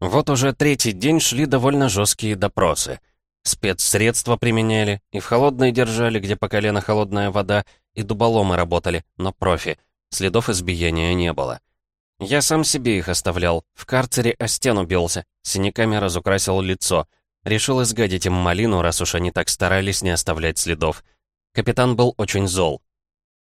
Вот уже третий день шли довольно жесткие допросы. Спецсредства применяли, и в холодной держали, где по колено холодная вода, и дуболомы работали, но профи. Следов избиения не было. Я сам себе их оставлял. В карцере о стену бился, синяками разукрасил лицо. Решил изгадить им малину, раз уж они так старались не оставлять следов. Капитан был очень зол.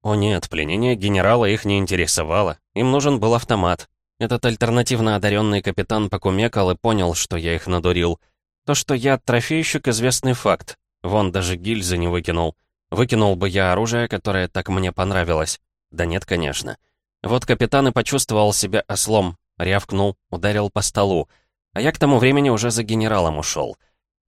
О нет, пленение генерала их не интересовало. Им нужен был автомат. Этот альтернативно одаренный капитан покумекал и понял, что я их надурил. То, что я трофейщик, известный факт. Вон даже гильзы не выкинул. Выкинул бы я оружие, которое так мне понравилось. Да нет, конечно. Вот капитан и почувствовал себя ослом, рявкнул, ударил по столу. А я к тому времени уже за генералом ушел.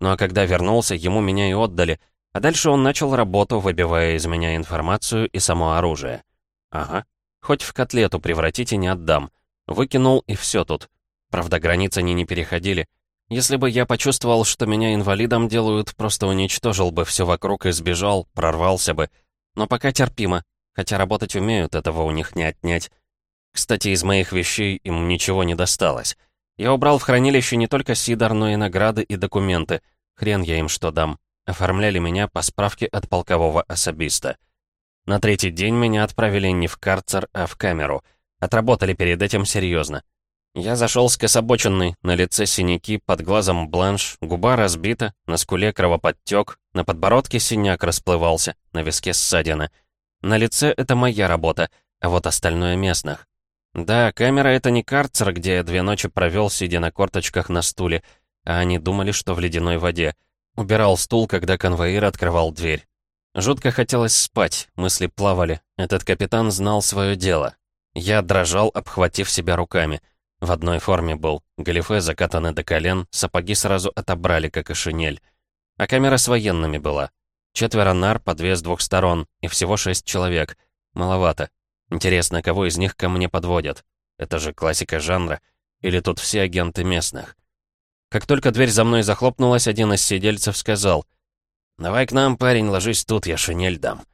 Ну а когда вернулся, ему меня и отдали, а дальше он начал работу, выбивая из меня информацию и само оружие. Ага, хоть в котлету превратите, не отдам. Выкинул, и все тут. Правда, границы они не переходили. Если бы я почувствовал, что меня инвалидом делают, просто уничтожил бы все вокруг и сбежал, прорвался бы. Но пока терпимо, хотя работать умеют, этого у них не отнять. Кстати, из моих вещей им ничего не досталось. Я убрал в хранилище не только сидор, но и награды и документы. Хрен я им что дам. Оформляли меня по справке от полкового особиста. На третий день меня отправили не в карцер, а в камеру. Отработали перед этим серьезно. Я зашел скособоченный, на лице синяки, под глазом бланш, губа разбита, на скуле кровоподтек, на подбородке синяк расплывался, на виске ссадина. На лице это моя работа, а вот остальное местных. Да, камера — это не карцер, где я две ночи провел, сидя на корточках на стуле, а они думали, что в ледяной воде. Убирал стул, когда конвоир открывал дверь. Жутко хотелось спать, мысли плавали. Этот капитан знал свое дело. Я дрожал, обхватив себя руками. В одной форме был. Галифе закатаны до колен, сапоги сразу отобрали, как и шинель. А камера с военными была. Четверо нар по две с двух сторон, и всего шесть человек. Маловато. Интересно, кого из них ко мне подводят? Это же классика жанра. Или тут все агенты местных? Как только дверь за мной захлопнулась, один из сидельцев сказал, «Давай к нам, парень, ложись тут, я шинель дам».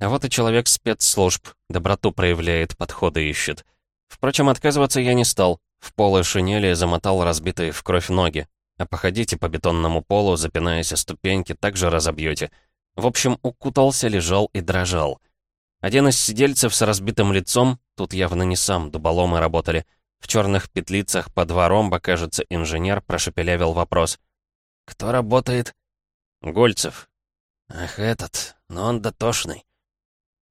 А вот и человек спецслужб, доброту проявляет, подходы ищет. Впрочем, отказываться я не стал. В полы шинели замотал разбитые в кровь ноги. А походите по бетонному полу, запинаясь о ступеньки, так же разобьете. В общем, укутался, лежал и дрожал. Один из сидельцев с разбитым лицом, тут явно не сам, дуболомы работали, — в черных петлицах по два ромба, кажется, инженер прошепелявил вопрос. «Кто работает?» «Гольцев». «Ах, этот, но он дотошный».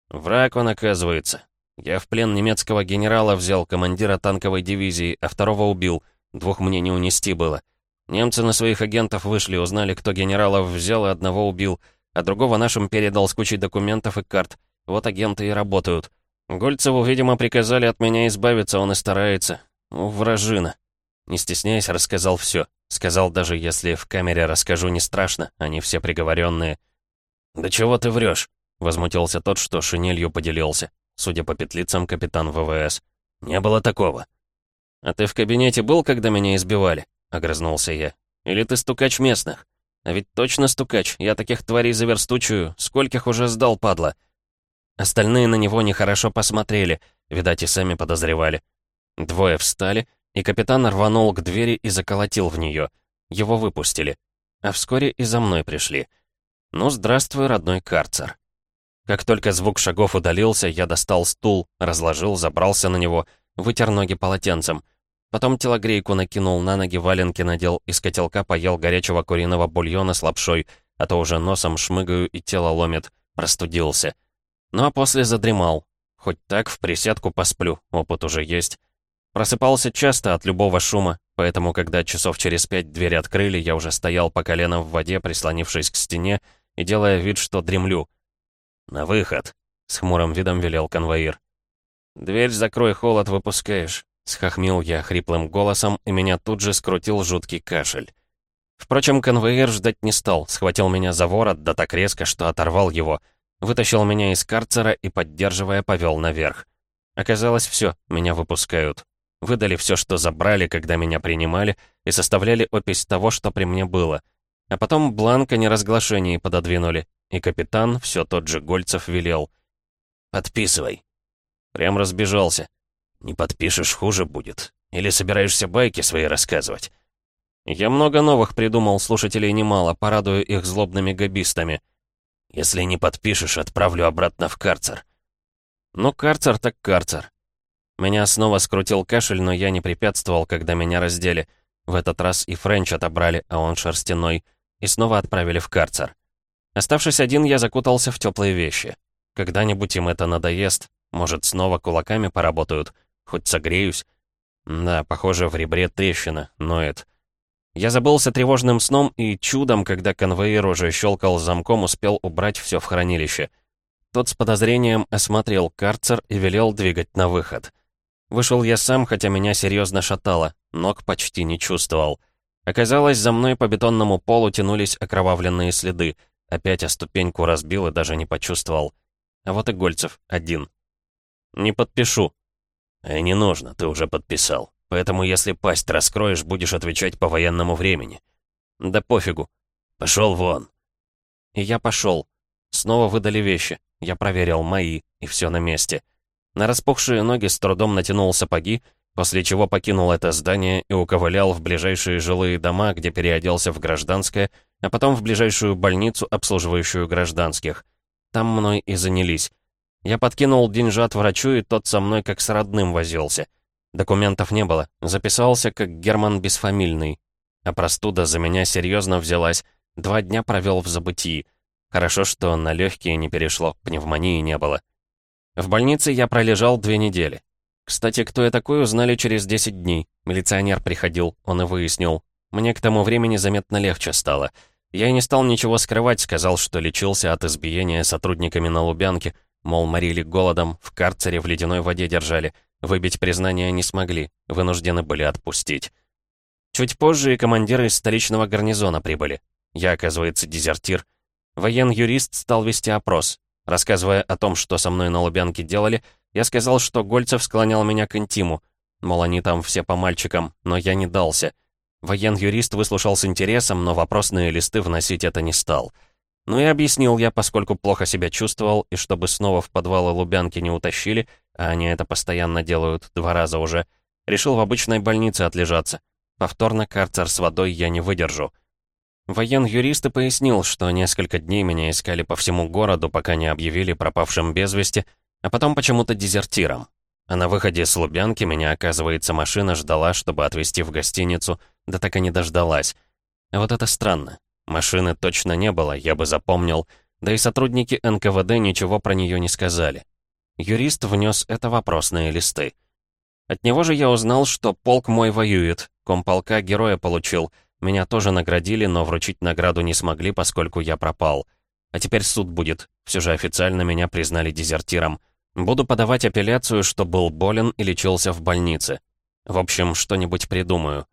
«Враг он, оказывается. Я в плен немецкого генерала взял, командира танковой дивизии, а второго убил. Двух мне не унести было. Немцы на своих агентов вышли, узнали, кто генералов взял и одного убил, а другого нашим передал с кучей документов и карт. Вот агенты и работают. Гольцеву, видимо, приказали от меня избавиться, он и старается. У, вражина. Не стесняясь, рассказал все. Сказал, даже если в камере расскажу, не страшно, они все приговоренные. «Да чего ты врешь? Возмутился тот, что шинелью поделился. Судя по петлицам, капитан ВВС. «Не было такого». «А ты в кабинете был, когда меня избивали?» — огрызнулся я. «Или ты стукач местных? А ведь точно стукач, я таких тварей заверстучую, скольких уже сдал, падла». Остальные на него нехорошо посмотрели, видать, и сами подозревали. Двое встали, и капитан рванул к двери и заколотил в нее. Его выпустили. А вскоре и за мной пришли. Ну, здравствуй, родной карцер. Как только звук шагов удалился, я достал стул, разложил, забрался на него, вытер ноги полотенцем. Потом телогрейку накинул на ноги, валенки надел, из котелка поел горячего куриного бульона с лапшой, а то уже носом шмыгаю и тело ломит, простудился. Ну а после задремал. Хоть так в присядку посплю, опыт уже есть. Просыпался часто от любого шума, поэтому, когда часов через пять двери открыли, я уже стоял по колено в воде, прислонившись к стене и делая вид, что дремлю. «На выход!» — с хмурым видом велел конвоир. «Дверь закрой, холод выпускаешь», — схохмил я хриплым голосом, и меня тут же скрутил жуткий кашель. Впрочем, конвоир ждать не стал, схватил меня за ворот, да так резко, что оторвал его — Вытащил меня из карцера и, поддерживая, повел наверх. Оказалось, все, меня выпускают. Выдали все, что забрали, когда меня принимали, и составляли опись того, что при мне было. А потом бланк о неразглашении пододвинули, и капитан, все тот же Гольцев, велел. «Подписывай». Прям разбежался. «Не подпишешь, хуже будет. Или собираешься байки свои рассказывать?» Я много новых придумал, слушателей немало, порадую их злобными габистами. Если не подпишешь, отправлю обратно в карцер. Ну, карцер так карцер. Меня снова скрутил кашель, но я не препятствовал, когда меня раздели. В этот раз и Френч отобрали, а он шерстяной, и снова отправили в карцер. Оставшись один, я закутался в теплые вещи. Когда-нибудь им это надоест, может, снова кулаками поработают, хоть согреюсь. Да, похоже, в ребре трещина, ноет. Я забылся тревожным сном и чудом, когда конвоир уже щелкал замком, успел убрать все в хранилище. Тот с подозрением осмотрел карцер и велел двигать на выход. Вышел я сам, хотя меня серьезно шатало, ног почти не чувствовал. Оказалось, за мной по бетонному полу тянулись окровавленные следы. Опять о ступеньку разбил и даже не почувствовал. А вот и Гольцев, один. «Не подпишу». «И не нужно, ты уже подписал», Поэтому если пасть раскроешь, будешь отвечать по военному времени. Да пофигу. Пошел вон. И я пошел. Снова выдали вещи. Я проверил мои, и все на месте. На распухшие ноги с трудом натянул сапоги, после чего покинул это здание и уковылял в ближайшие жилые дома, где переоделся в гражданское, а потом в ближайшую больницу, обслуживающую гражданских. Там мной и занялись. Я подкинул деньжат врачу, и тот со мной как с родным возился. Документов не было. Записался как Герман Бесфамильный. А простуда за меня серьезно взялась. Два дня провел в забытии. Хорошо, что на легкие не перешло, пневмонии не было. В больнице я пролежал две недели. Кстати, кто я такой, узнали через 10 дней. Милиционер приходил, он и выяснил. Мне к тому времени заметно легче стало. Я и не стал ничего скрывать, сказал, что лечился от избиения сотрудниками на Лубянке, мол, морили голодом, в карцере в ледяной воде держали — Выбить признание не смогли, вынуждены были отпустить. Чуть позже и командиры из столичного гарнизона прибыли. Я, оказывается, дезертир. Воен-юрист стал вести опрос. Рассказывая о том, что со мной на Лубянке делали, я сказал, что Гольцев склонял меня к интиму. Мол, они там все по мальчикам, но я не дался. Воен-юрист выслушал с интересом, но вопросные листы вносить это не стал. Ну и объяснил я, поскольку плохо себя чувствовал, и чтобы снова в подвалы Лубянки не утащили, а они это постоянно делают, два раза уже, решил в обычной больнице отлежаться. Повторно карцер с водой я не выдержу. Воен-юрист и пояснил, что несколько дней меня искали по всему городу, пока не объявили пропавшим без вести, а потом почему-то дезертиром. А на выходе с Лубянки меня, оказывается, машина ждала, чтобы отвезти в гостиницу, да так и не дождалась. Вот это странно. Машины точно не было, я бы запомнил, да и сотрудники НКВД ничего про нее не сказали. Юрист внес это вопросные листы. От него же я узнал, что полк мой воюет, комполка героя получил. Меня тоже наградили, но вручить награду не смогли, поскольку я пропал. А теперь суд будет. Все же официально меня признали дезертиром. Буду подавать апелляцию, что был болен и лечился в больнице. В общем, что-нибудь придумаю.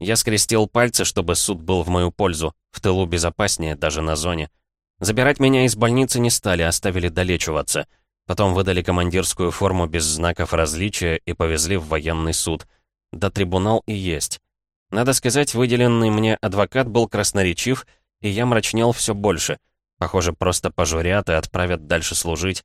Я скрестил пальцы, чтобы суд был в мою пользу. В тылу безопаснее, даже на зоне. Забирать меня из больницы не стали, оставили долечиваться. Потом выдали командирскую форму без знаков различия и повезли в военный суд. Да трибунал и есть. Надо сказать, выделенный мне адвокат был красноречив, и я мрачнел все больше. Похоже, просто пожурят и отправят дальше служить.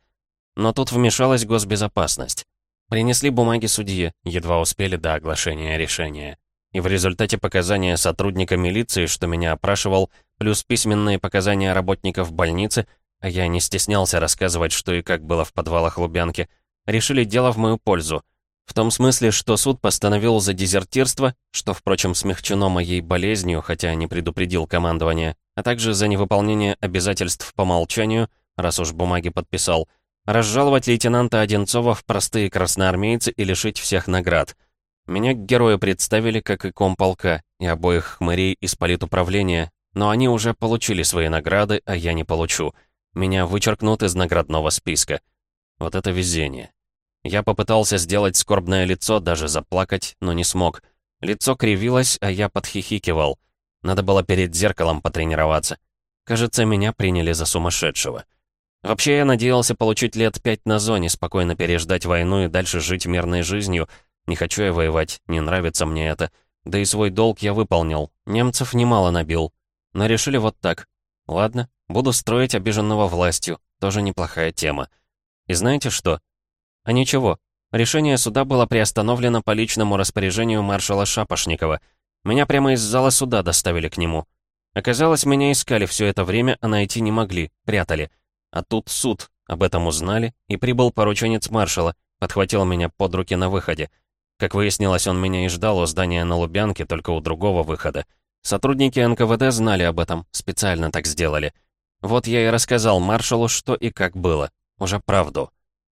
Но тут вмешалась госбезопасность. Принесли бумаги судье, едва успели до оглашения решения. И в результате показания сотрудника милиции, что меня опрашивал, плюс письменные показания работников больницы, а я не стеснялся рассказывать, что и как было в подвалах Лубянки, решили дело в мою пользу. В том смысле, что суд постановил за дезертирство, что, впрочем, смягчено моей болезнью, хотя не предупредил командование, а также за невыполнение обязательств по молчанию, раз уж бумаги подписал, разжаловать лейтенанта Одинцова в простые красноармейцы и лишить всех наград. Меня к герою представили, как и комполка, и обоих хмырей из политуправления, но они уже получили свои награды, а я не получу. Меня вычеркнут из наградного списка. Вот это везение. Я попытался сделать скорбное лицо, даже заплакать, но не смог. Лицо кривилось, а я подхихикивал. Надо было перед зеркалом потренироваться. Кажется, меня приняли за сумасшедшего. Вообще, я надеялся получить лет пять на зоне, спокойно переждать войну и дальше жить мирной жизнью. Не хочу я воевать, не нравится мне это. Да и свой долг я выполнил. Немцев немало набил. Но решили вот так. Ладно, буду строить обиженного властью. Тоже неплохая тема. И знаете что? А ничего. Решение суда было приостановлено по личному распоряжению маршала Шапошникова. Меня прямо из зала суда доставили к нему. Оказалось, меня искали все это время, а найти не могли, прятали. А тут суд, об этом узнали, и прибыл порученец маршала, подхватил меня под руки на выходе. Как выяснилось, он меня и ждал у здания на Лубянке, только у другого выхода. Сотрудники НКВД знали об этом, специально так сделали. Вот я и рассказал маршалу, что и как было. Уже правду.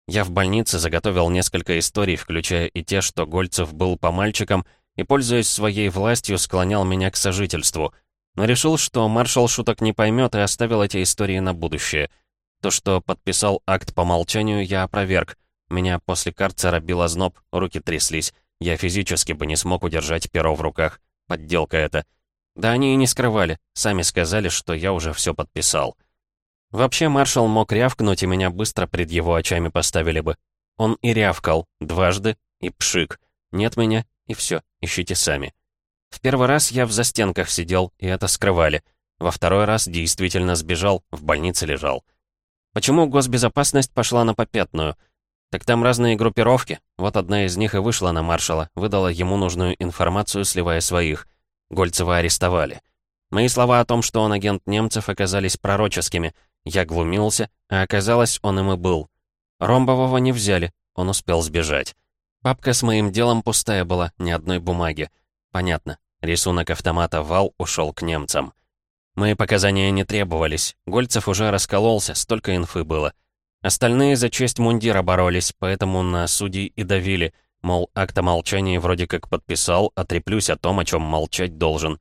Я в больнице заготовил несколько историй, включая и те, что Гольцев был по мальчикам и, пользуясь своей властью, склонял меня к сожительству. Но решил, что маршал шуток не поймет и оставил эти истории на будущее. То, что подписал акт по молчанию, я опроверг. Меня после карцера бил озноб, руки тряслись. Я физически бы не смог удержать перо в руках. Подделка это. Да они и не скрывали. Сами сказали, что я уже все подписал. Вообще, маршал мог рявкнуть, и меня быстро пред его очами поставили бы. Он и рявкал, дважды, и пшик. Нет меня, и все, ищите сами. В первый раз я в застенках сидел, и это скрывали. Во второй раз действительно сбежал, в больнице лежал. Почему госбезопасность пошла на попятную? Так там разные группировки. Вот одна из них и вышла на маршала, выдала ему нужную информацию, сливая своих. Гольцева арестовали. Мои слова о том, что он агент немцев, оказались пророческими. Я глумился, а оказалось, он им и был. Ромбового не взяли, он успел сбежать. Папка с моим делом пустая была, ни одной бумаги. Понятно. Рисунок автомата «Вал» ушел к немцам. Мои показания не требовались. Гольцев уже раскололся, столько инфы было. Остальные за честь мундира боролись, поэтому на судей и давили, мол, акт о молчании вроде как подписал, отреплюсь о том, о чем молчать должен.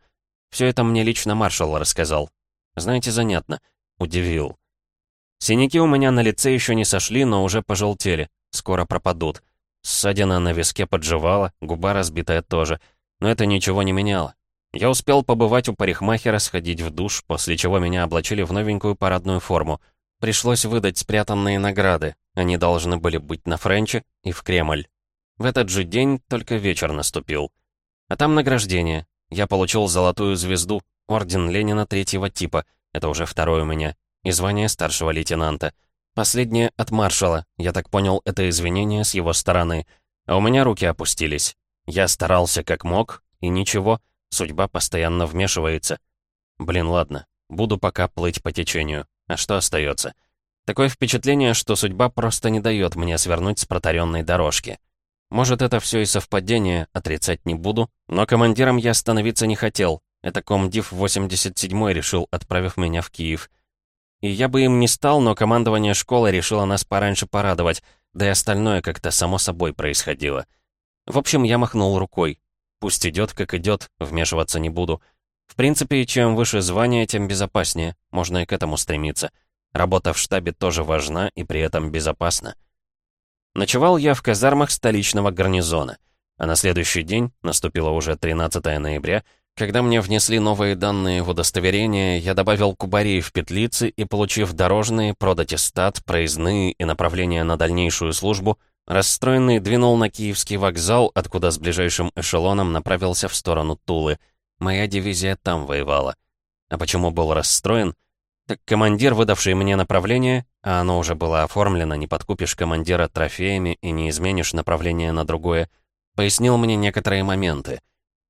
Все это мне лично маршал рассказал. Знаете, занятно. Удивил. Синяки у меня на лице еще не сошли, но уже пожелтели. Скоро пропадут. Ссадина на виске подживала, губа разбитая тоже. Но это ничего не меняло. Я успел побывать у парикмахера, сходить в душ, после чего меня облачили в новенькую парадную форму — Пришлось выдать спрятанные награды. Они должны были быть на Френче и в Кремль. В этот же день только вечер наступил. А там награждение. Я получил золотую звезду, орден Ленина третьего типа, это уже второй у меня, и звание старшего лейтенанта. Последнее от маршала, я так понял, это извинение с его стороны. А у меня руки опустились. Я старался как мог, и ничего, судьба постоянно вмешивается. Блин, ладно, буду пока плыть по течению. А что остается? Такое впечатление, что судьба просто не дает мне свернуть с протаренной дорожки. Может, это все и совпадение, отрицать не буду, но командиром я становиться не хотел. Это комдив 87-й решил, отправив меня в Киев. И я бы им не стал, но командование школы решило нас пораньше порадовать, да и остальное как-то само собой происходило. В общем, я махнул рукой. Пусть идет, как идет, вмешиваться не буду. В принципе, чем выше звание, тем безопаснее. Можно и к этому стремиться. Работа в штабе тоже важна и при этом безопасна. Ночевал я в казармах столичного гарнизона. А на следующий день, наступило уже 13 ноября, когда мне внесли новые данные в удостоверение, я добавил кубарей в петлицы и, получив дорожные, продатистат, проездные и направления на дальнейшую службу, расстроенный двинул на Киевский вокзал, откуда с ближайшим эшелоном направился в сторону Тулы — Моя дивизия там воевала. А почему был расстроен? Так командир, выдавший мне направление, а оно уже было оформлено, не подкупишь командира трофеями и не изменишь направление на другое, пояснил мне некоторые моменты.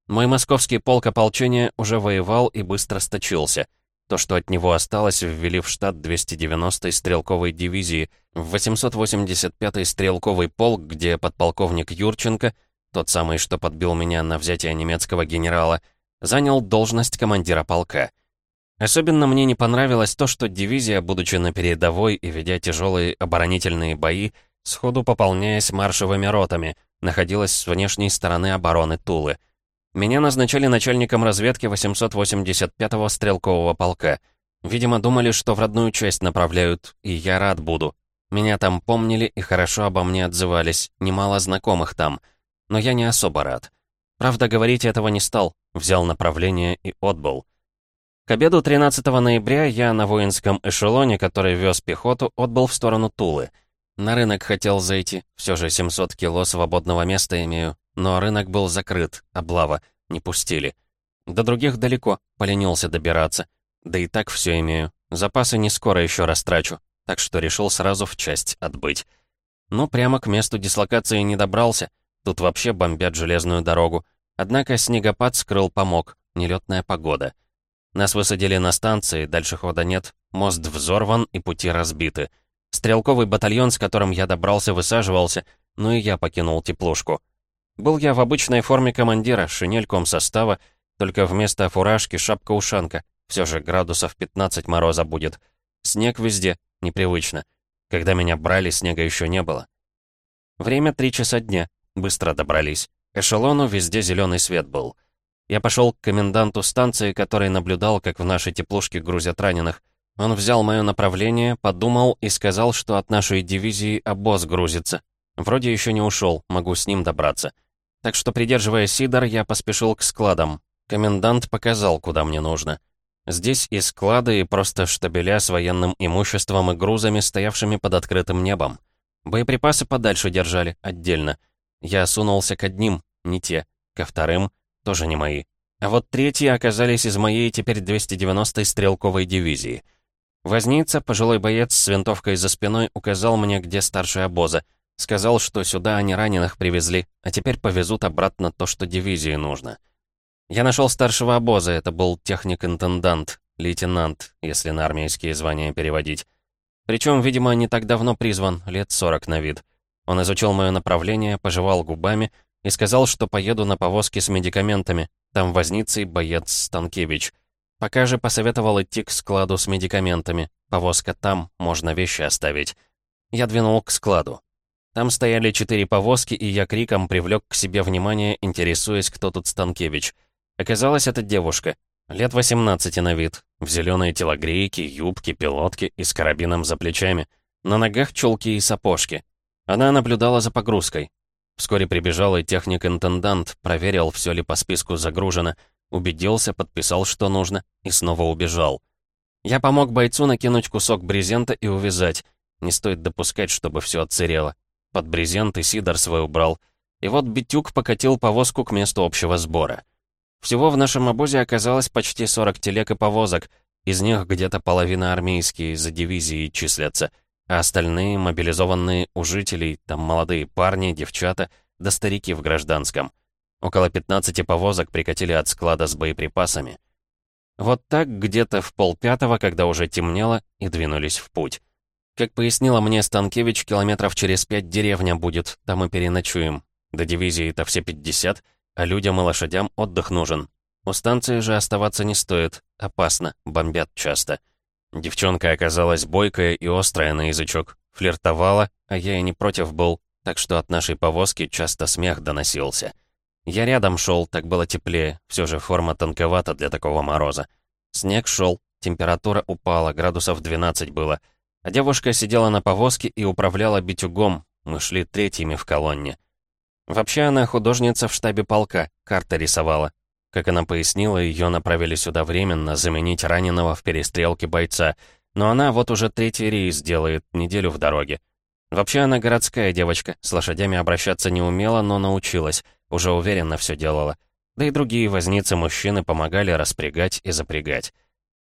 Мой московский полк ополчения уже воевал и быстро сточился. То, что от него осталось, ввели в штат 290-й стрелковой дивизии, в 885-й стрелковый полк, где подполковник Юрченко, тот самый, что подбил меня на взятие немецкого генерала, занял должность командира полка. Особенно мне не понравилось то, что дивизия, будучи на передовой и ведя тяжелые оборонительные бои, сходу пополняясь маршевыми ротами, находилась с внешней стороны обороны Тулы. Меня назначали начальником разведки 885-го стрелкового полка. Видимо, думали, что в родную часть направляют, и я рад буду. Меня там помнили и хорошо обо мне отзывались, немало знакомых там. Но я не особо рад. Правда, говорить этого не стал, взял направление и отбыл. К обеду 13 ноября я на воинском эшелоне, который вез пехоту, отбыл в сторону Тулы. На рынок хотел зайти, все же 700 кило свободного места имею, но рынок был закрыт, облава, не пустили. До других далеко, поленился добираться. Да и так все имею, запасы не скоро еще растрачу, так что решил сразу в часть отбыть. Ну, прямо к месту дислокации не добрался. Тут вообще бомбят железную дорогу. Однако снегопад скрыл помог. Нелетная погода. Нас высадили на станции, дальше хода нет. Мост взорван и пути разбиты. Стрелковый батальон, с которым я добрался, высаживался, ну и я покинул теплушку. Был я в обычной форме командира, шинель состава, только вместо фуражки шапка-ушанка. Все же градусов 15 мороза будет. Снег везде, непривычно. Когда меня брали, снега еще не было. Время три часа дня. Быстро добрались. Эшелону везде зеленый свет был. Я пошел к коменданту станции, который наблюдал, как в нашей теплушке грузят раненых. Он взял мое направление, подумал и сказал, что от нашей дивизии обоз грузится. Вроде еще не ушел, могу с ним добраться. Так что, придерживая Сидор, я поспешил к складам. Комендант показал, куда мне нужно. Здесь и склады, и просто штабеля с военным имуществом и грузами, стоявшими под открытым небом. Боеприпасы подальше держали, отдельно. Я сунулся к одним, не те, ко вторым, тоже не мои. А вот третьи оказались из моей теперь 290-й стрелковой дивизии. Возница, пожилой боец с винтовкой за спиной, указал мне, где старший обоза. Сказал, что сюда они раненых привезли, а теперь повезут обратно то, что дивизии нужно. Я нашел старшего обоза, это был техник-интендант, лейтенант, если на армейские звания переводить. Причем, видимо, не так давно призван, лет 40 на вид. Он изучил мое направление, пожевал губами и сказал, что поеду на повозке с медикаментами. Там возницей боец Станкевич. Пока же посоветовал идти к складу с медикаментами. Повозка там, можно вещи оставить. Я двинул к складу. Там стояли четыре повозки, и я криком привлек к себе внимание, интересуясь, кто тут Станкевич — Оказалось, это девушка. Лет 18 на вид. В зеленой телогрейке, юбке, пилотке и с карабином за плечами. На ногах чулки и сапожки. Она наблюдала за погрузкой. Вскоре прибежал и техник-интендант, проверил, все ли по списку загружено, убедился, подписал, что нужно, и снова убежал. Я помог бойцу накинуть кусок брезента и увязать. Не стоит допускать, чтобы все отсырело. Под брезент и Сидор свой убрал. И вот Битюк покатил повозку к месту общего сбора. Всего в нашем обозе оказалось почти 40 телег и повозок, из них где-то половина армейские за дивизии числятся, а остальные мобилизованные у жителей, там молодые парни, девчата, да старики в гражданском. Около 15 повозок прикатили от склада с боеприпасами. Вот так где-то в полпятого, когда уже темнело, и двинулись в путь. Как пояснила мне Станкевич, километров через пять деревня будет, там и переночуем. До дивизии-то все 50, а людям и лошадям отдых нужен. У станции же оставаться не стоит. Опасно, бомбят часто. Девчонка оказалась бойкая и острая на язычок. Флиртовала, а я и не против был, так что от нашей повозки часто смех доносился. Я рядом шел, так было теплее, все же форма тонковата для такого мороза. Снег шел, температура упала, градусов 12 было. А девушка сидела на повозке и управляла битюгом, мы шли третьими в колонне. Вообще она художница в штабе полка, карты рисовала. Как она пояснила, ее направили сюда временно заменить раненого в перестрелке бойца. Но она вот уже третий рейс делает, неделю в дороге. Вообще она городская девочка, с лошадями обращаться не умела, но научилась, уже уверенно все делала. Да и другие возницы-мужчины помогали распрягать и запрягать.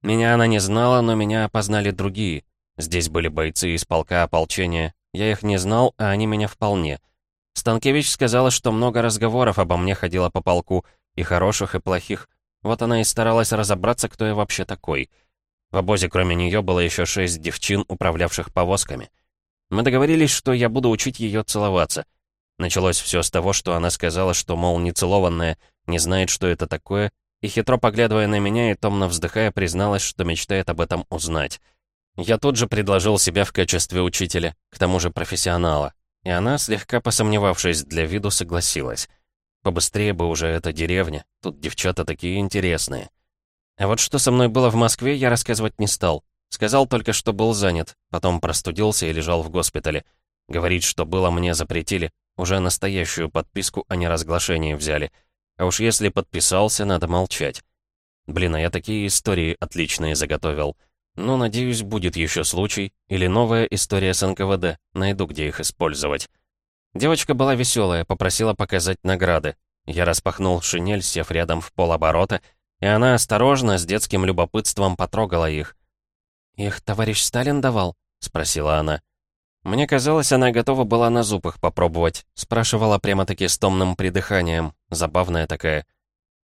Меня она не знала, но меня опознали другие. Здесь были бойцы из полка ополчения. Я их не знал, а они меня вполне — Станкевич сказала, что много разговоров обо мне ходило по полку, и хороших, и плохих. Вот она и старалась разобраться, кто я вообще такой. В обозе кроме нее было еще шесть девчин, управлявших повозками. Мы договорились, что я буду учить ее целоваться. Началось все с того, что она сказала, что, мол, нецелованная, не знает, что это такое, и хитро поглядывая на меня и томно вздыхая, призналась, что мечтает об этом узнать. Я тут же предложил себя в качестве учителя, к тому же профессионала. И она, слегка посомневавшись для виду, согласилась. Побыстрее бы уже эта деревня, тут девчата такие интересные. А вот что со мной было в Москве, я рассказывать не стал. Сказал только, что был занят, потом простудился и лежал в госпитале. Говорить, что было, мне запретили. Уже настоящую подписку о неразглашении взяли. А уж если подписался, надо молчать. Блин, а я такие истории отличные заготовил. Но, надеюсь, будет еще случай, или новая история с НКВД, найду, где их использовать. Девочка была веселая, попросила показать награды. Я распахнул шинель, сев рядом в полоборота, и она осторожно, с детским любопытством потрогала их. «Их товарищ Сталин давал?» — спросила она. Мне казалось, она готова была на зуб их попробовать. Спрашивала прямо-таки с томным придыханием. Забавная такая.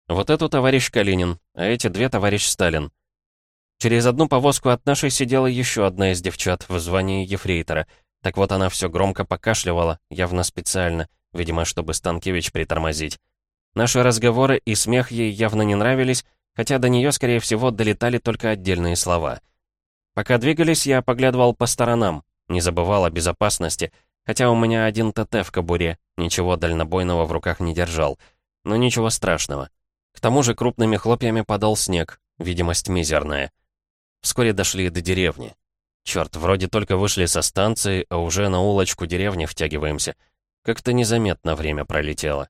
Вот эту товарищ Калинин, а эти две товарищ Сталин. Через одну повозку от нашей сидела еще одна из девчат в звании ефрейтора. Так вот она все громко покашливала, явно специально, видимо, чтобы Станкевич притормозить. Наши разговоры и смех ей явно не нравились, хотя до нее, скорее всего, долетали только отдельные слова. Пока двигались, я поглядывал по сторонам, не забывал о безопасности, хотя у меня один ТТ в кобуре, ничего дальнобойного в руках не держал. Но ничего страшного. К тому же крупными хлопьями падал снег, видимость мизерная. Вскоре дошли до деревни. Черт, вроде только вышли со станции, а уже на улочку деревни втягиваемся. Как-то незаметно время пролетело.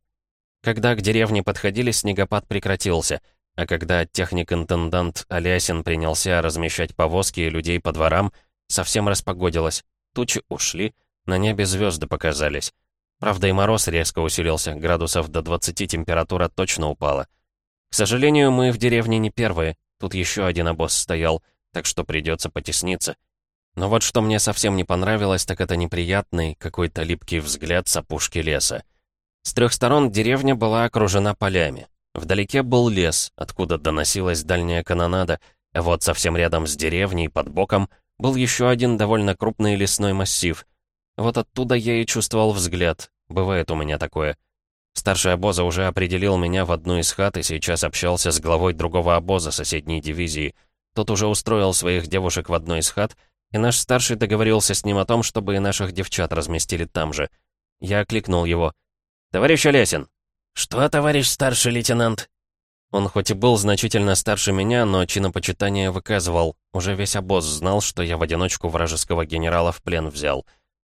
Когда к деревне подходили, снегопад прекратился, а когда техник-интендант Алясин принялся размещать повозки и людей по дворам, Совсем распогодилось. Тучи ушли, на небе звезды показались. Правда, и мороз резко усилился, градусов до 20 температура точно упала. К сожалению, мы в деревне не первые, тут еще один обоз стоял, так что придется потесниться. Но вот что мне совсем не понравилось, так это неприятный, какой-то липкий взгляд с опушки леса. С трех сторон деревня была окружена полями. Вдалеке был лес, откуда доносилась дальняя канонада, а вот совсем рядом с деревней, под боком, был еще один довольно крупный лесной массив. Вот оттуда я и чувствовал взгляд. Бывает у меня такое. Старший обоза уже определил меня в одну из хат и сейчас общался с главой другого обоза соседней дивизии. Тот уже устроил своих девушек в одной из хат, и наш старший договорился с ним о том, чтобы и наших девчат разместили там же. Я окликнул его. «Товарищ Олесин!» «Что, товарищ старший лейтенант?» Он хоть и был значительно старше меня, но чинопочитание выказывал. Уже весь обоз знал, что я в одиночку вражеского генерала в плен взял.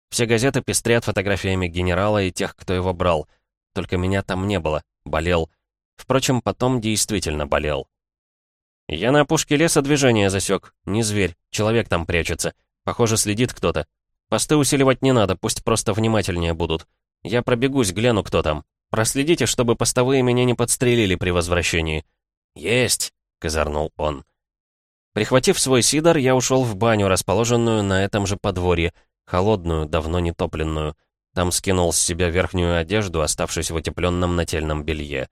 Все газеты пестрят фотографиями генерала и тех, кто его брал. Только меня там не было. Болел. Впрочем, потом действительно болел. Я на опушке леса движение засек. Не зверь, человек там прячется. Похоже, следит кто-то. Посты усиливать не надо, пусть просто внимательнее будут. Я пробегусь, гляну, кто там. Проследите, чтобы постовые меня не подстрелили при возвращении». «Есть!» — козырнул он. Прихватив свой сидор, я ушел в баню, расположенную на этом же подворье, холодную, давно не топленную. Там скинул с себя верхнюю одежду, оставшись в утепленном нательном белье.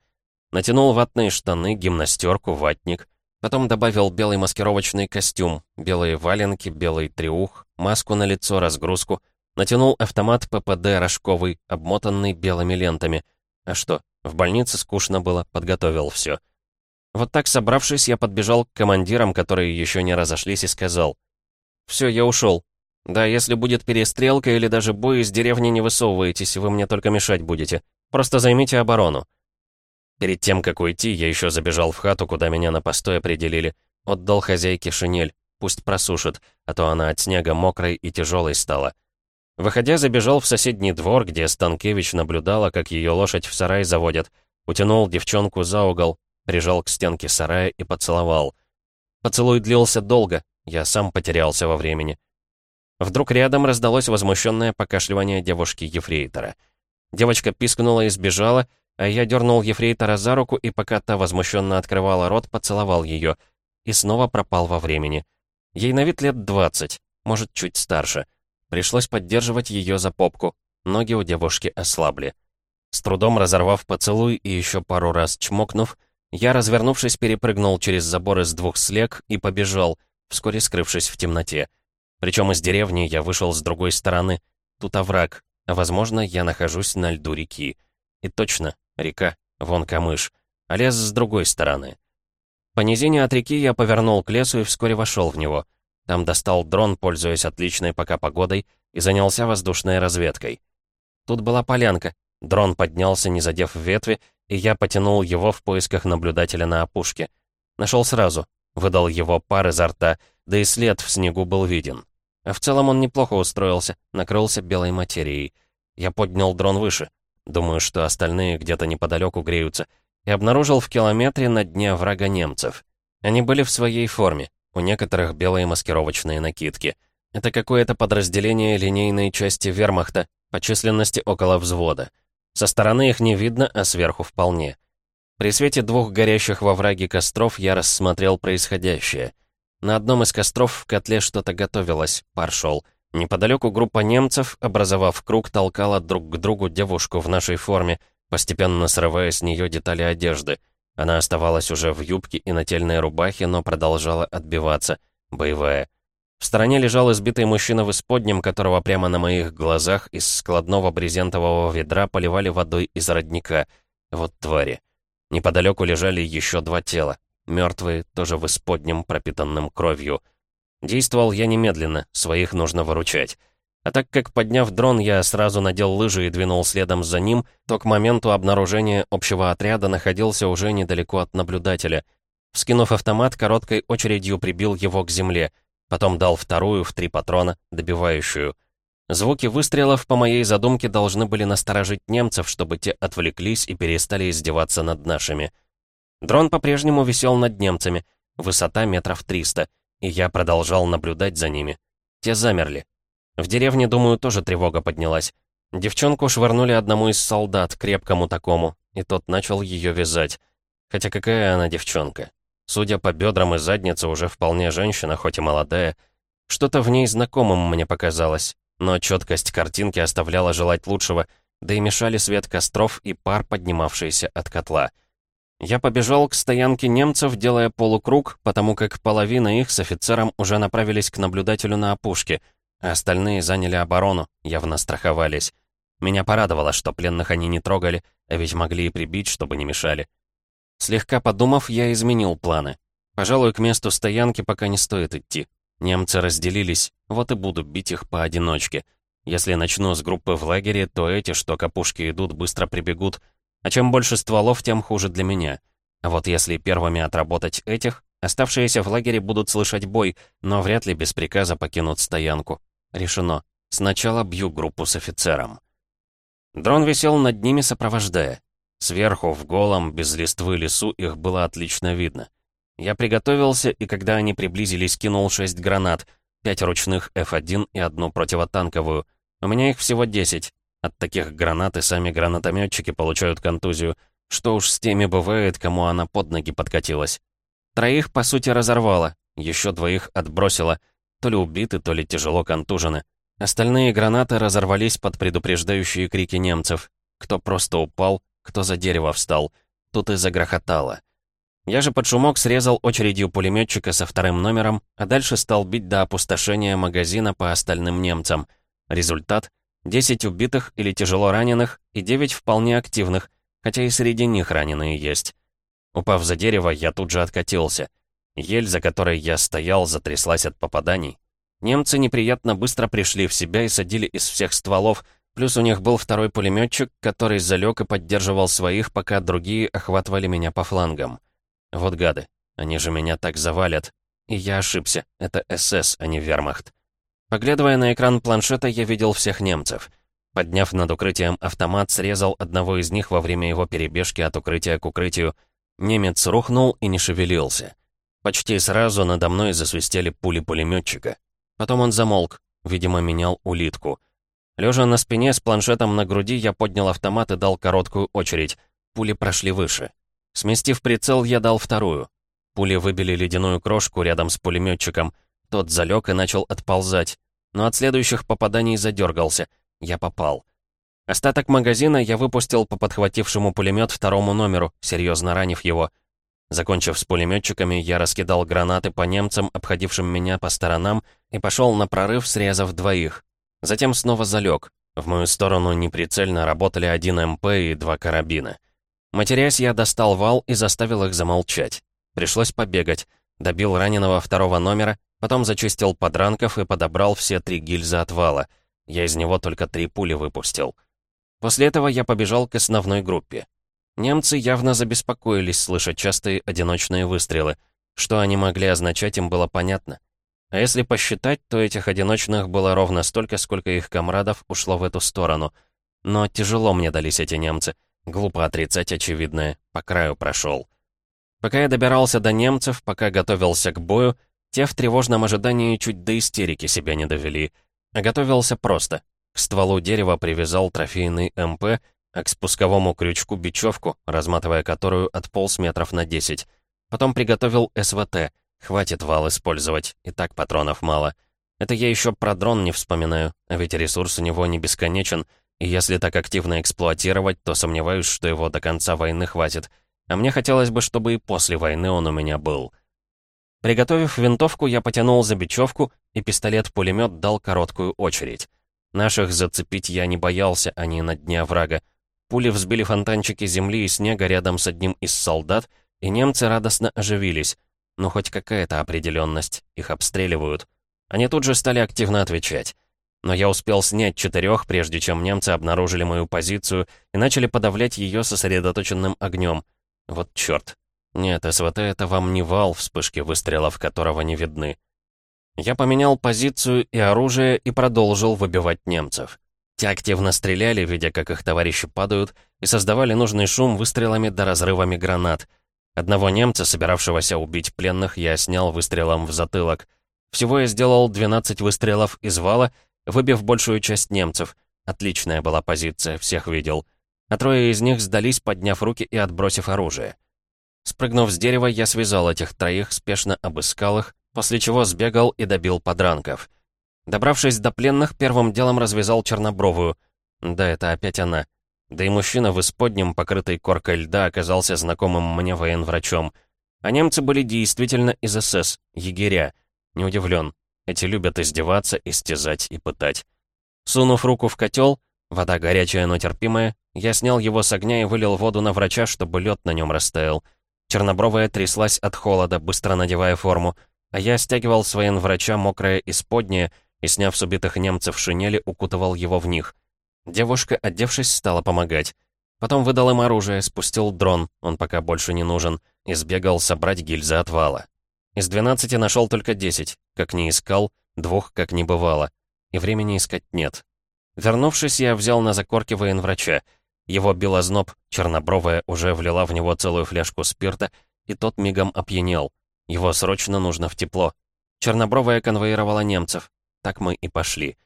Натянул ватные штаны, гимнастерку, ватник. Потом добавил белый маскировочный костюм, белые валенки, белый триух, маску на лицо, разгрузку. Натянул автомат ППД рожковый, обмотанный белыми лентами. А что, в больнице скучно было, подготовил все. Вот так собравшись, я подбежал к командирам, которые еще не разошлись, и сказал. «Все, я ушел. Да, если будет перестрелка или даже бой, из деревни не высовываетесь, вы мне только мешать будете. Просто займите оборону». Перед тем, как уйти, я еще забежал в хату, куда меня на постой определили. Отдал хозяйке шинель, пусть просушит, а то она от снега мокрой и тяжелой стала. Выходя, забежал в соседний двор, где Станкевич наблюдала, как ее лошадь в сарай заводят. Утянул девчонку за угол, прижал к стенке сарая и поцеловал. Поцелуй длился долго, я сам потерялся во времени. Вдруг рядом раздалось возмущенное покашливание девушки-ефрейтора. Девочка пискнула и сбежала, а я дернул ефрейтора за руку и пока та возмущенно открывала рот, поцеловал ее. И снова пропал во времени. Ей на вид лет двадцать, может, чуть старше. Пришлось поддерживать ее за попку. Ноги у девушки ослабли. С трудом разорвав поцелуй и еще пару раз чмокнув, я, развернувшись, перепрыгнул через забор из двух слег и побежал, вскоре скрывшись в темноте. Причем из деревни я вышел с другой стороны. Тут овраг, возможно, я нахожусь на льду реки. И точно, река, вон камыш, а лес с другой стороны. По низине от реки я повернул к лесу и вскоре вошел в него. Там достал дрон, пользуясь отличной пока погодой, и занялся воздушной разведкой. Тут была полянка. Дрон поднялся, не задев ветви, и я потянул его в поисках наблюдателя на опушке. Нашел сразу. Выдал его пар изо рта, да и след в снегу был виден. А в целом он неплохо устроился, накрылся белой материей. Я поднял дрон выше. Думаю, что остальные где-то неподалеку греются. И обнаружил в километре на дне врага немцев. Они были в своей форме. У некоторых белые маскировочные накидки. Это какое-то подразделение линейной части вермахта, по численности около взвода. Со стороны их не видно, а сверху вполне. При свете двух горящих во враге костров я рассмотрел происходящее. На одном из костров в котле что-то готовилось, пар шел. Неподалеку группа немцев, образовав круг, толкала друг к другу девушку в нашей форме, постепенно срывая с нее детали одежды. Она оставалась уже в юбке и нательной рубахе, но продолжала отбиваться, боевая. В стороне лежал избитый мужчина в исподнем, которого прямо на моих глазах из складного брезентового ведра поливали водой из родника. Вот твари. Неподалеку лежали еще два тела. Мертвые, тоже в исподнем, пропитанным кровью. Действовал я немедленно, своих нужно выручать. А так как, подняв дрон, я сразу надел лыжи и двинул следом за ним, то к моменту обнаружения общего отряда находился уже недалеко от наблюдателя. Вскинув автомат, короткой очередью прибил его к земле, потом дал вторую в три патрона, добивающую. Звуки выстрелов, по моей задумке, должны были насторожить немцев, чтобы те отвлеклись и перестали издеваться над нашими. Дрон по-прежнему висел над немцами, высота метров триста, и я продолжал наблюдать за ними. Те замерли. В деревне, думаю, тоже тревога поднялась. Девчонку швырнули одному из солдат, крепкому такому, и тот начал ее вязать. Хотя какая она девчонка? Судя по бедрам и заднице, уже вполне женщина, хоть и молодая. Что-то в ней знакомым мне показалось, но четкость картинки оставляла желать лучшего, да и мешали свет костров и пар, поднимавшийся от котла. Я побежал к стоянке немцев, делая полукруг, потому как половина их с офицером уже направились к наблюдателю на опушке, а остальные заняли оборону, явно страховались. Меня порадовало, что пленных они не трогали, а ведь могли и прибить, чтобы не мешали. Слегка подумав, я изменил планы. Пожалуй, к месту стоянки пока не стоит идти. Немцы разделились, вот и буду бить их поодиночке. Если начну с группы в лагере, то эти, что к опушке идут, быстро прибегут, а чем больше стволов, тем хуже для меня. А вот если первыми отработать этих, оставшиеся в лагере будут слышать бой, но вряд ли без приказа покинут стоянку. Решено. Сначала бью группу с офицером. Дрон висел над ними, сопровождая. Сверху, в голом, без листвы лесу, их было отлично видно. Я приготовился, и когда они приблизились, кинул шесть гранат, пять ручных F1 и одну противотанковую. У меня их всего десять. От таких гранат и сами гранатометчики получают контузию. Что уж с теми бывает, кому она под ноги подкатилась. Троих, по сути, разорвало, еще двоих отбросило. То ли убиты, то ли тяжело контужены. Остальные гранаты разорвались под предупреждающие крики немцев. Кто просто упал, кто за дерево встал. Тут и загрохотало. Я же под шумок срезал очередью пулеметчика со вторым номером, а дальше стал бить до опустошения магазина по остальным немцам. Результат — 10 убитых или тяжело раненых и 9 вполне активных, хотя и среди них раненые есть. Упав за дерево, я тут же откатился. Ель, за которой я стоял, затряслась от попаданий. Немцы неприятно быстро пришли в себя и садили из всех стволов, плюс у них был второй пулеметчик, который залег и поддерживал своих, пока другие охватывали меня по флангам. Вот гады, они же меня так завалят. И я ошибся, это СС, а не вермахт. Поглядывая на экран планшета, я видел всех немцев. Подняв над укрытием автомат, срезал одного из них во время его перебежки от укрытия к укрытию. Немец рухнул и не шевелился. Почти сразу надо мной засвистели пули пулеметчика. Потом он замолк, видимо, менял улитку. Лежа на спине с планшетом на груди, я поднял автомат и дал короткую очередь. Пули прошли выше. Сместив прицел, я дал вторую. Пули выбили ледяную крошку рядом с пулеметчиком. Тот залег и начал отползать но от следующих попаданий задергался. Я попал. Остаток магазина я выпустил по подхватившему пулемет второму номеру, серьезно ранив его. Закончив с пулеметчиками, я раскидал гранаты по немцам, обходившим меня по сторонам, и пошел на прорыв, срезав двоих. Затем снова залег. В мою сторону неприцельно работали один МП и два карабина. Матерясь, я достал вал и заставил их замолчать. Пришлось побегать. Добил раненого второго номера, Потом зачистил подранков и подобрал все три гильзы отвала. Я из него только три пули выпустил. После этого я побежал к основной группе. Немцы явно забеспокоились, слыша частые одиночные выстрелы. Что они могли означать, им было понятно. А если посчитать, то этих одиночных было ровно столько, сколько их комрадов ушло в эту сторону. Но тяжело мне дались эти немцы. Глупо отрицать очевидное. По краю прошел. Пока я добирался до немцев, пока готовился к бою, те в тревожном ожидании чуть до истерики себя не довели. А готовился просто. К стволу дерева привязал трофейный МП, а к спусковому крючку бечевку, разматывая которую отполз метров на 10. Потом приготовил СВТ. Хватит вал использовать, и так патронов мало. Это я еще про дрон не вспоминаю, а ведь ресурс у него не бесконечен, и если так активно эксплуатировать, то сомневаюсь, что его до конца войны хватит. А мне хотелось бы, чтобы и после войны он у меня был. Приготовив винтовку, я потянул за бечевку, и пистолет-пулемет дал короткую очередь. Наших зацепить я не боялся, они на дне врага. Пули взбили фонтанчики земли и снега рядом с одним из солдат, и немцы радостно оживились. Ну, хоть какая-то определенность, их обстреливают. Они тут же стали активно отвечать. Но я успел снять четырех, прежде чем немцы обнаружили мою позицию и начали подавлять ее сосредоточенным огнем. Вот черт. Нет, СВТ — это вам не вал, вспышки выстрелов которого не видны. Я поменял позицию и оружие и продолжил выбивать немцев. Те активно стреляли, видя, как их товарищи падают, и создавали нужный шум выстрелами да разрывами гранат. Одного немца, собиравшегося убить пленных, я снял выстрелом в затылок. Всего я сделал 12 выстрелов из вала, выбив большую часть немцев. Отличная была позиция, всех видел. А трое из них сдались, подняв руки и отбросив оружие. Спрыгнув с дерева, я связал этих троих, спешно обыскал их, после чего сбегал и добил подранков. Добравшись до пленных, первым делом развязал чернобровую. Да, это опять она. Да и мужчина в исподнем, покрытой коркой льда, оказался знакомым мне военврачом. А немцы были действительно из СС, егеря. Не удивлен. Эти любят издеваться, истязать и пытать. Сунув руку в котел, вода горячая, но терпимая, я снял его с огня и вылил воду на врача, чтобы лед на нем растаял. Чернобровая тряслась от холода, быстро надевая форму, а я стягивал с военврача мокрое исподнее и, сняв с убитых немцев шинели, укутывал его в них. Девушка, одевшись, стала помогать. Потом выдал им оружие, спустил дрон, он пока больше не нужен, и сбегал собрать гильзы от вала. Из 12 нашел только 10. Как не искал, двух как не бывало. И времени искать нет. Вернувшись, я взял на закорке военврача. Его бил озноб, чернобровая уже влила в него целую фляжку спирта, и тот мигом опьянел. Его срочно нужно в тепло. Чернобровая конвоировала немцев. Так мы и пошли.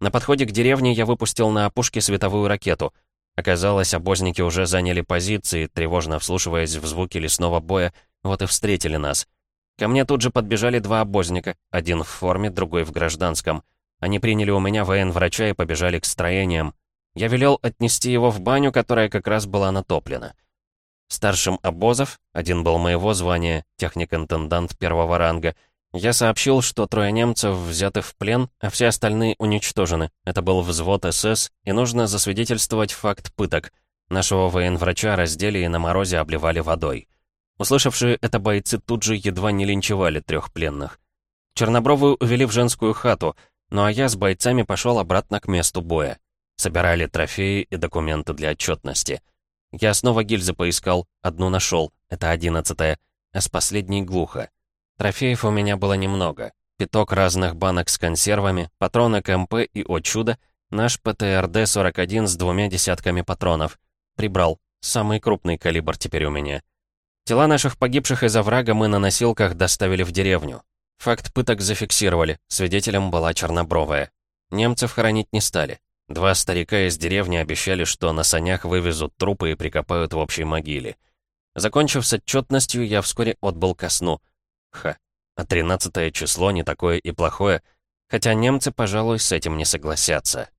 На подходе к деревне я выпустил на опушке световую ракету. Оказалось, обозники уже заняли позиции, тревожно вслушиваясь в звуки лесного боя, вот и встретили нас — Ко мне тут же подбежали два обозника, один в форме, другой в гражданском. Они приняли у меня военврача и побежали к строениям. Я велел отнести его в баню, которая как раз была натоплена. Старшим обозов, один был моего звания, техник-интендант первого ранга, я сообщил, что трое немцев взяты в плен, а все остальные уничтожены. Это был взвод СС, и нужно засвидетельствовать факт пыток. Нашего военврача раздели и на морозе обливали водой. Услышавшие это бойцы тут же едва не линчевали трех пленных. Чернобровую увели в женскую хату, ну а я с бойцами пошел обратно к месту боя. Собирали трофеи и документы для отчетности. Я снова гильзы поискал, одну нашел, это одиннадцатая, а с последней глухо. Трофеев у меня было немного. Пяток разных банок с консервами, патроны КМП и, о чудо, наш ПТРД-41 с двумя десятками патронов. Прибрал. Самый крупный калибр теперь у меня. Тела наших погибших из оврага мы на носилках доставили в деревню. Факт пыток зафиксировали, свидетелем была Чернобровая. Немцев хоронить не стали. Два старика из деревни обещали, что на санях вывезут трупы и прикопают в общей могиле. Закончив с отчетностью, я вскоре отбыл ко сну. Ха, а тринадцатое число не такое и плохое, хотя немцы, пожалуй, с этим не согласятся.